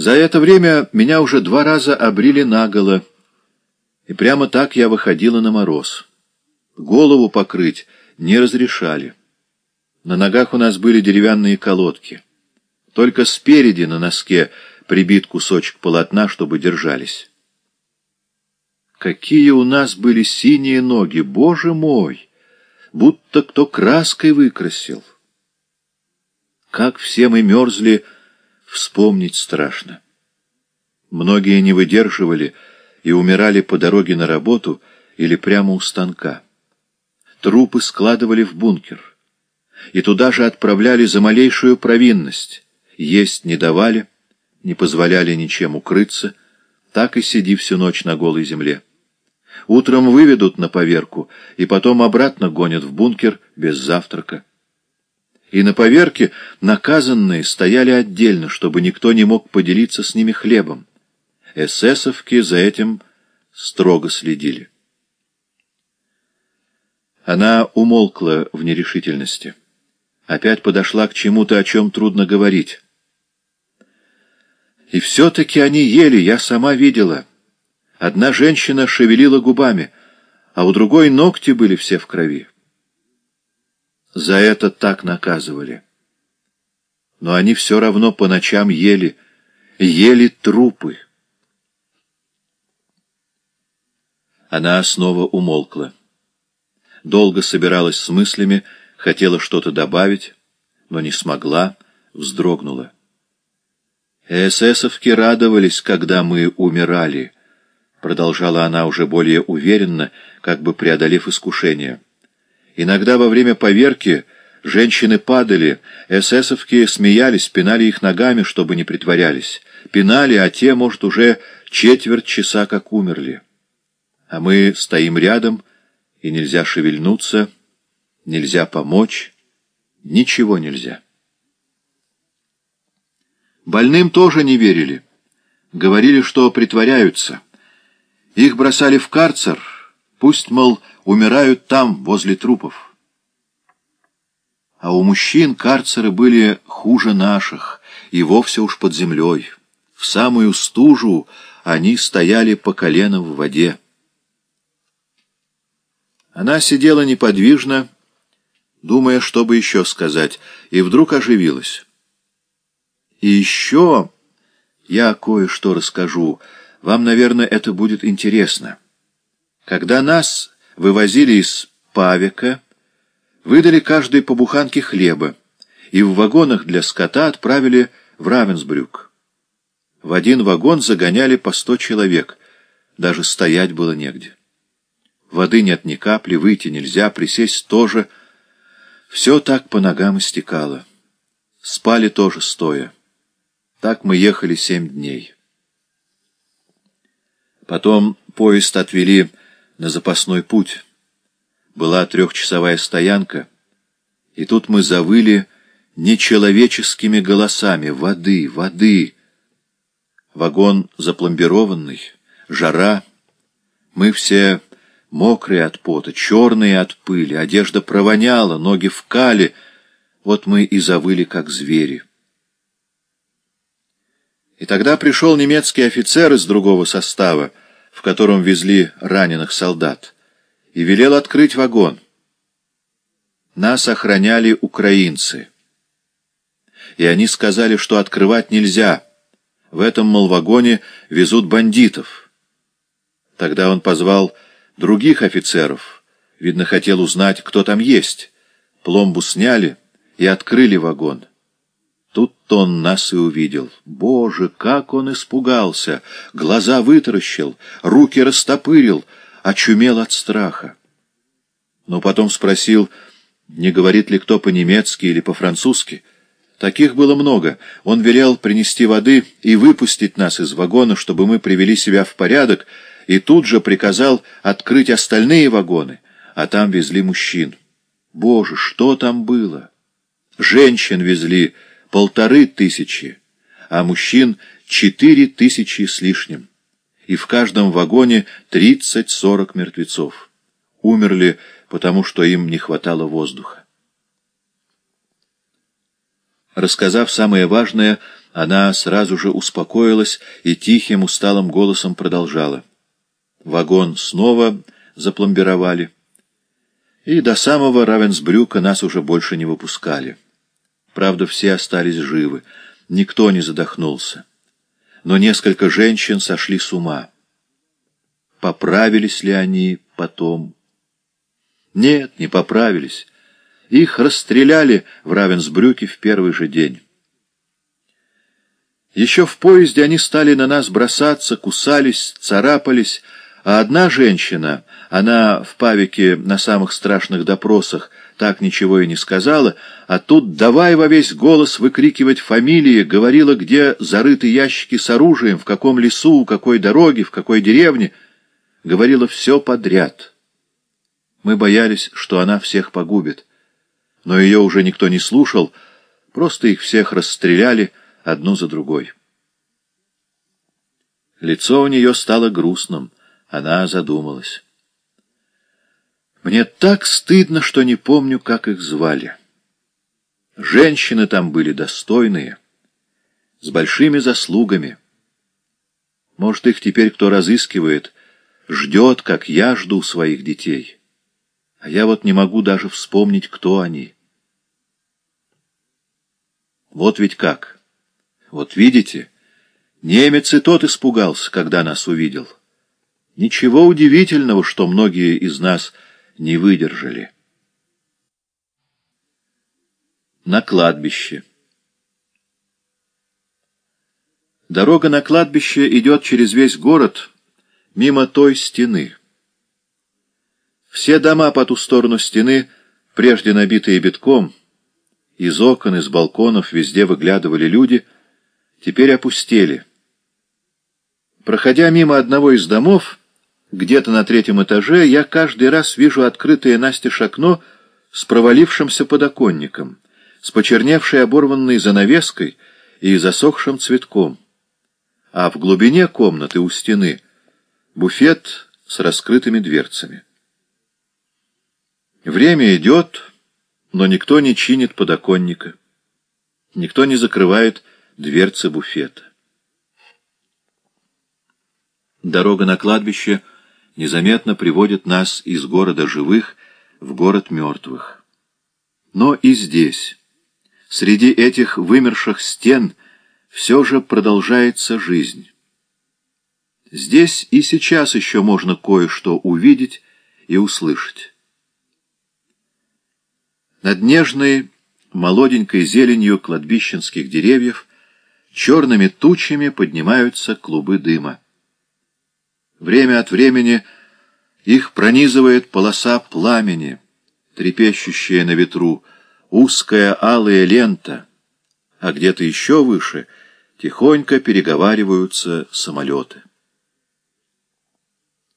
За это время меня уже два раза обрили наголо, и прямо так я выходила на мороз. Голову покрыть не разрешали. На ногах у нас были деревянные колодки. Только спереди на носке прибит кусочек полотна, чтобы держались. Какие у нас были синие ноги, боже мой! Будто кто краской выкрасил. Как все мы мерзли, вспомнить страшно. Многие не выдерживали и умирали по дороге на работу или прямо у станка. Трупы складывали в бункер. И туда же отправляли за малейшую провинность. Есть не давали, не позволяли ничем укрыться, так и сиди всю ночь на голой земле. Утром выведут на поверку и потом обратно гонят в бункер без завтрака и на поверке наказанные стояли отдельно, чтобы никто не мог поделиться с ними хлебом. Эсэсовки за этим строго следили. Она умолкла в нерешительности. Опять подошла к чему-то, о чем трудно говорить. И все-таки они ели, я сама видела. Одна женщина шевелила губами, а у другой ногти были все в крови. За это так наказывали. Но они все равно по ночам ели, ели трупы. Она снова умолкла. Долго собиралась с мыслями, хотела что-то добавить, но не смогла, вздрогнула. «Эсэсовки радовались, когда мы умирали», — продолжала она уже более уверенно, как бы преодолев искушение. Иногда во время поверки женщины падали, эсэсовки смеялись, пинали их ногами, чтобы не притворялись. Пинали, а те, может, уже четверть часа как умерли. А мы стоим рядом, и нельзя шевельнуться, нельзя помочь, ничего нельзя. Больным тоже не верили. Говорили, что притворяются. Их бросали в карцер, пусть, мол, умирают там, возле трупов. А у мужчин карцеры были хуже наших, и вовсе уж под землей. В самую стужу они стояли по колено в воде. Она сидела неподвижно, думая, что бы еще сказать, и вдруг оживилась. И еще я кое-что расскажу. Вам, наверное, это будет интересно. Когда нас вывозили из Павика, выдали каждой по буханке хлеба и в вагонах для скота отправили в Равенсбрюк. В один вагон загоняли по сто человек, даже стоять было негде. Воды нет ни капли, выйти нельзя, присесть тоже. Все так по ногам истекало. Спали тоже стоя. Так мы ехали семь дней. Потом поезд отвели на запасной путь. Была трехчасовая стоянка, и тут мы завыли нечеловеческими голосами «Воды! Воды!». Вагон запломбированный, жара. Мы все мокрые от пота, черные от пыли, одежда провоняла, ноги в кале. Вот мы и завыли, как звери. И тогда пришел немецкий офицер из другого состава, в котором везли раненых солдат, и велел открыть вагон. Нас охраняли украинцы. И они сказали, что открывать нельзя. В этом, мол, вагоне везут бандитов. Тогда он позвал других офицеров. Видно, хотел узнать, кто там есть. Пломбу сняли и открыли вагон. Тут-то он нас и увидел. Боже, как он испугался! Глаза вытаращил, руки растопырил, очумел от страха. Но потом спросил, не говорит ли кто по-немецки или по-французски. Таких было много. Он велел принести воды и выпустить нас из вагона, чтобы мы привели себя в порядок, и тут же приказал открыть остальные вагоны, а там везли мужчин. Боже, что там было? Женщин везли, полторы тысячи, а мужчин четыре тысячи с лишним. И в каждом вагоне тридцать-сорок мертвецов. Умерли, потому что им не хватало воздуха. Рассказав самое важное, Она сразу же успокоилась и тихим усталым голосом продолжала. Вагон снова запломбировали, и до самого Равенсбрюка нас уже больше не выпускали. Правда, все остались живы, никто не задохнулся. Но несколько женщин сошли с ума. Поправились ли они потом? Нет, не поправились. Их расстреляли в Равенсбрюке в первый же день. Еще в поезде они стали на нас бросаться, кусались, царапались, а одна женщина, она в Павике на самых страшных допросах так ничего и не сказала, а тут давай во весь голос выкрикивать фамилии, говорила, где зарыты ящики с оружием, в каком лесу, у какой дороге, в какой деревне. Говорила все подряд. Мы боялись, что она всех погубит. Но ее уже никто не слушал, просто их всех расстреляли одну за другой. Лицо у нее стало грустным. Она задумалась. Мне так стыдно, что не помню, как их звали. Женщины там были достойные, с большими заслугами. Может, их теперь кто разыскивает, ждет, как я жду своих детей. А я вот не могу даже вспомнить, кто они. Вот ведь как. Вот видите, немец и тот испугался, когда нас увидел. Ничего удивительного, что многие из нас не выдержали. На кладбище Дорога на кладбище идет через весь город, мимо той стены. Все дома по ту сторону стены, прежде набитые битком, из окон, из балконов везде выглядывали люди, теперь опустели. Проходя мимо одного из домов, где-то на третьем этаже я каждый раз вижу открытое настежь окно с провалившимся подоконником, с почерневшей оборванной занавеской и засохшим цветком. А в глубине комнаты у стены буфет с раскрытыми дверцами. Время идет, но никто не чинит подоконника, никто не закрывает дверцы буфета. Дорога на кладбище — незаметно приводит нас из города живых в город мертвых. Но и здесь, среди этих вымерших стен, все же продолжается жизнь. Здесь и сейчас еще можно кое-что увидеть и услышать. Над нежной, молоденькой зеленью кладбищенских деревьев черными тучами поднимаются клубы дыма. Время от времени их пронизывает полоса пламени, трепещущая на ветру, узкая алая лента, а где-то еще выше тихонько переговариваются самолеты.